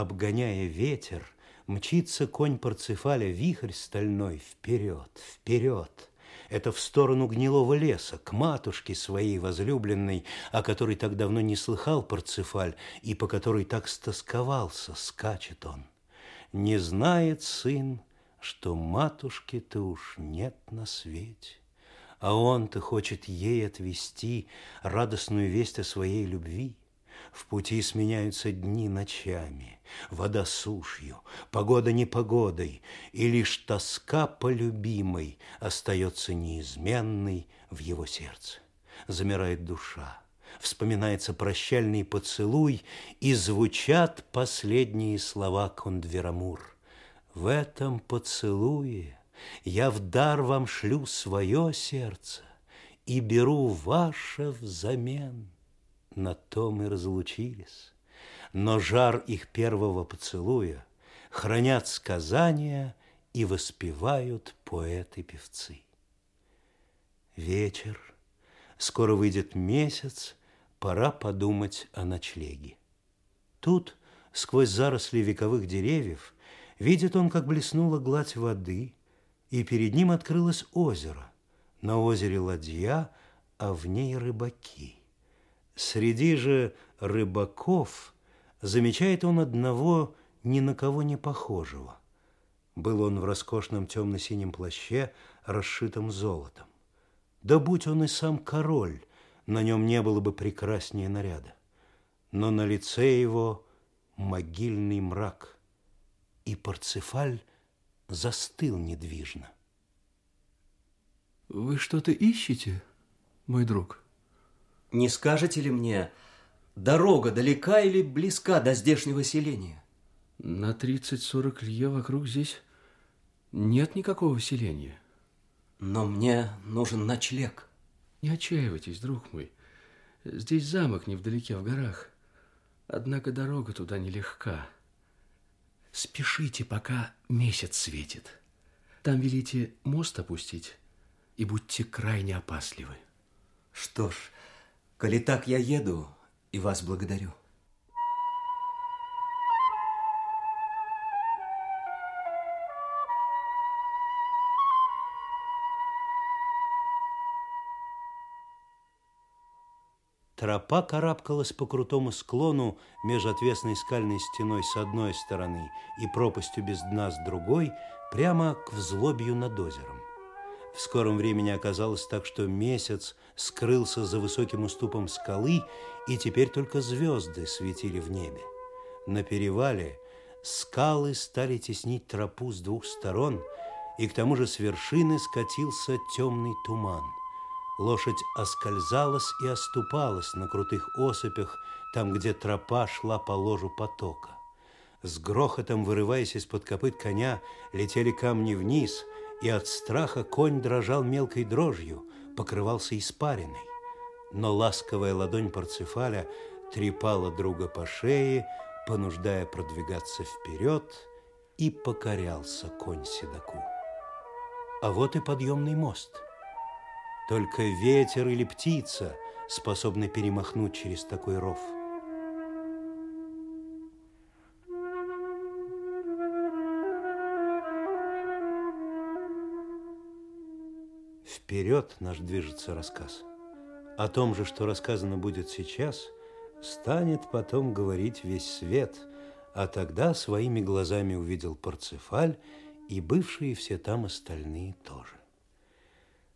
обгоняя ветер, мчится конь Парцефаля, вихрь стальной, вперед, вперед. Это в сторону гнилого леса, к матушке своей возлюбленной, о которой так давно не слыхал Парцефаль и по которой так стосковался, скачет он. Не знает сын, что матушки-то уж нет на свете. А он-то хочет ей отвести радостную весть о своей любви. В пути сменяются дни ночами, вода сушью, погода непогодой, и лишь тоска по любимой остается неизменной в его сердце. Замирает душа, вспоминается прощальный поцелуй, и звучат последние слова Кондверамур. В этом поцелуе я в дар вам шлю свое сердце и беру ваше взамен. На том и разлучились. Но жар их первого поцелуя хранят сказания и воспевают поэты-певцы. Вечер, скоро выйдет месяц, пора подумать о ночлеге. Тут, сквозь заросли вековых деревьев, видит он, как блеснула гладь воды, и перед ним открылось озеро. На озере ладья, а в ней рыбаки. Среди же рыбаков замечает он одного ни на кого не похожего. Был он в роскошном темно-синем плаще, расшитом золотом. Да будь он и сам король, на нем не было бы прекраснее наряда. Но на лице его могильный мрак, и Парцефаль застыл недвижно. Вы что-то ищете, мой друг? Не скажете ли мне, дорога далека или близка до здешнего селения? На 30-40 лье вокруг здесь нет никакого селения. Но мне нужен ночлег. Не отчаивайтесь, друг мой. Здесь замок невдалеке в горах. Однако дорога туда нелегка. Спешите, пока месяц светит. Там велите мост опустить и будьте крайне опасливы. Что ж, коли так я еду и вас благодарю. Тропа карабкалась по крутому склону между отвесной скальной стеной с одной стороны и пропастью без дна с другой, прямо к взлобью над озером. В скором времени оказалось так, что месяц скрылся за высоким уступом скалы, и теперь только звезды светили в небе. На перевале скалы стали теснить тропу с двух сторон, и к тому же с вершины скатился темный туман – Лошадь оскользалась и оступалась на крутых осыпях, там, где тропа шла по ложу потока. С грохотом, вырываясь из-под копыт коня, летели камни вниз, и от страха конь дрожал мелкой дрожью, покрывался испариной. Но ласковая ладонь Парцефаля трепала друга по шее, понуждая продвигаться вперед, и покорялся конь седаку. А вот и подъемный мост – только ветер или птица способны перемахнуть через такой ров. Вперед наш движется рассказ. О том же, что рассказано будет сейчас, станет потом говорить весь свет, а тогда своими глазами увидел Парцефаль и бывшие все там остальные тоже.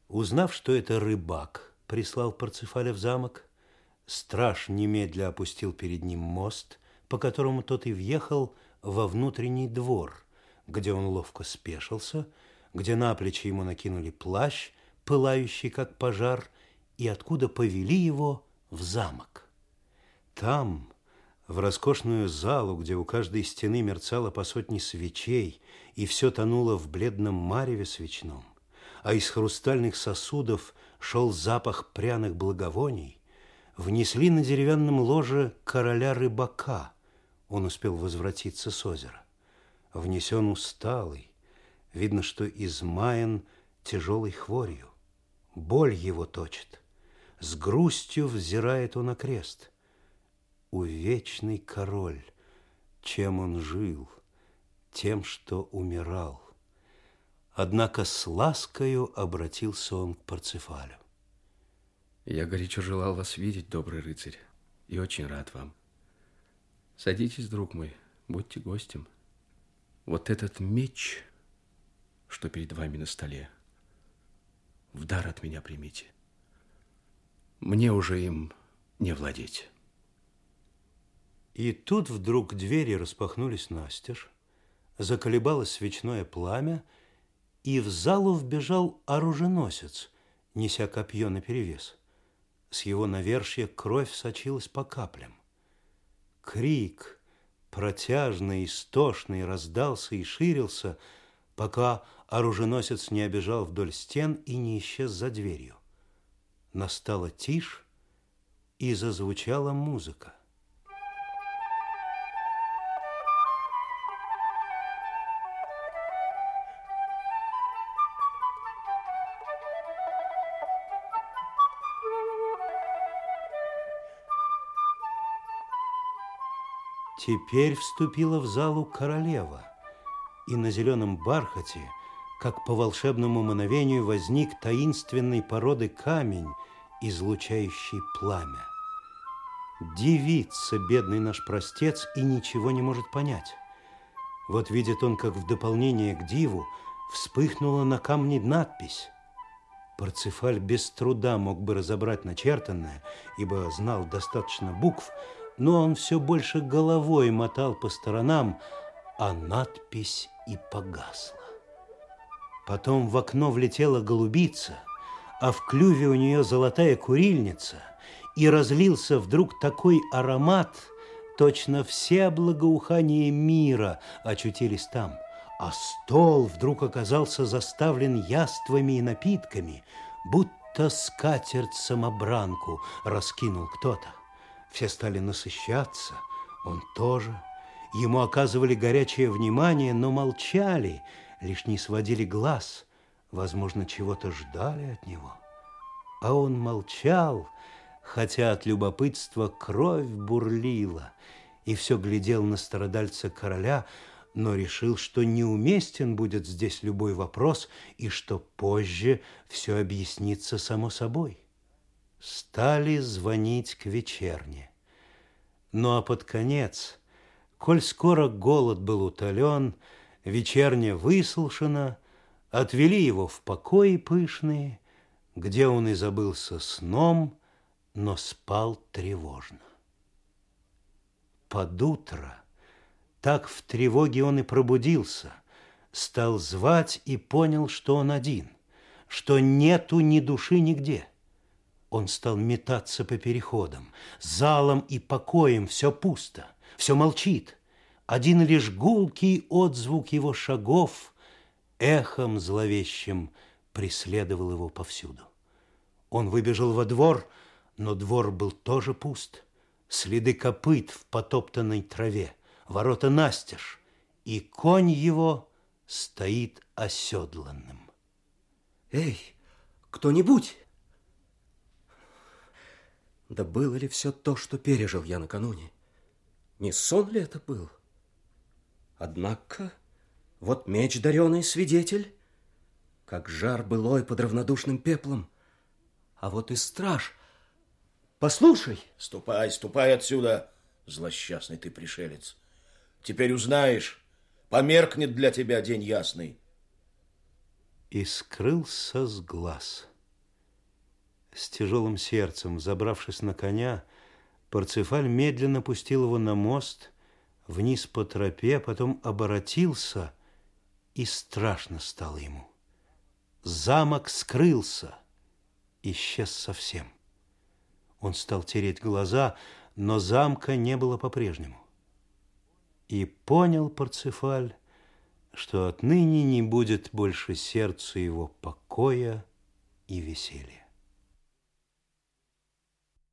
Узнав, что это рыбак прислал Парцефаля в замок, страж немедля опустил перед ним мост, по которому тот и въехал во внутренний двор, где он ловко спешился, где на плечи ему накинули плащ, пылающий как пожар, и откуда повели его в замок. Там, в роскошную залу, где у каждой стены мерцало по сотне свечей, и все тонуло в бледном мареве свечном, а из хрустальных сосудов шел запах пряных благовоний, внесли на деревянном ложе короля рыбака. Он успел возвратиться с озера. Внесен усталый, видно, что измаян тяжелой хворью. Боль его точит. С грустью взирает он на крест. Увечный король, чем он жил, тем, что умирал. Однако с ласкою обратился он к Парцефалю. Я горячо желал вас видеть, добрый рыцарь, и очень рад вам. Садитесь, друг мой, будьте гостем. Вот этот меч, что перед вами на столе, в дар от меня примите. Мне уже им не владеть. И тут вдруг двери распахнулись настежь, заколебалось свечное пламя, и в залу вбежал оруженосец, неся копье наперевес. С его навершья кровь сочилась по каплям. Крик, протяжный, истошный, раздался и ширился, пока оруженосец не обежал вдоль стен и не исчез за дверью. Настала тишь, и зазвучала музыка. Теперь вступила в залу королева, и на зеленом бархате, как по волшебному мановению, возник таинственной породы камень, излучающий пламя. Дивится бедный наш простец и ничего не может понять. Вот видит он, как в дополнение к диву вспыхнула на камне надпись. Парцефаль без труда мог бы разобрать начертанное, ибо знал достаточно букв, но он все больше головой мотал по сторонам, а надпись и погасла. Потом в окно влетела голубица, а в клюве у нее золотая курильница, и разлился вдруг такой аромат, точно все благоухания мира очутились там, а стол вдруг оказался заставлен яствами и напитками, будто скатерть-самобранку раскинул кто-то. Все стали насыщаться, он тоже. Ему оказывали горячее внимание, но молчали, лишь не сводили глаз, возможно, чего-то ждали от него. А он молчал, хотя от любопытства кровь бурлила, и все глядел на страдальца короля, но решил, что неуместен будет здесь любой вопрос и что позже все объяснится само собой стали звонить к вечерне. Ну а под конец, коль скоро голод был утолен, вечерня выслушана, отвели его в покои пышные, где он и забылся сном, но спал тревожно. Под утро, так в тревоге он и пробудился, стал звать и понял, что он один, что нету ни души нигде – он стал метаться по переходам. Залом и покоем все пусто, все молчит. Один лишь гулкий отзвук его шагов эхом зловещим преследовал его повсюду. Он выбежал во двор, но двор был тоже пуст. Следы копыт в потоптанной траве, ворота настежь, и конь его стоит оседланным. Эй, кто-нибудь! Да было ли все то, что пережил я накануне? Не сон ли это был? Однако, вот меч дареный свидетель, как жар былой под равнодушным пеплом. А вот и страж. Послушай. Ступай, ступай отсюда, злосчастный ты пришелец. Теперь узнаешь, померкнет для тебя день ясный. И скрылся с глаз. С тяжелым сердцем, забравшись на коня, Парцефаль медленно пустил его на мост, вниз по тропе, потом оборотился, и страшно стало ему. Замок скрылся, исчез совсем. Он стал тереть глаза, но замка не было по-прежнему. И понял Парцефаль, что отныне не будет больше сердцу его покоя и веселья.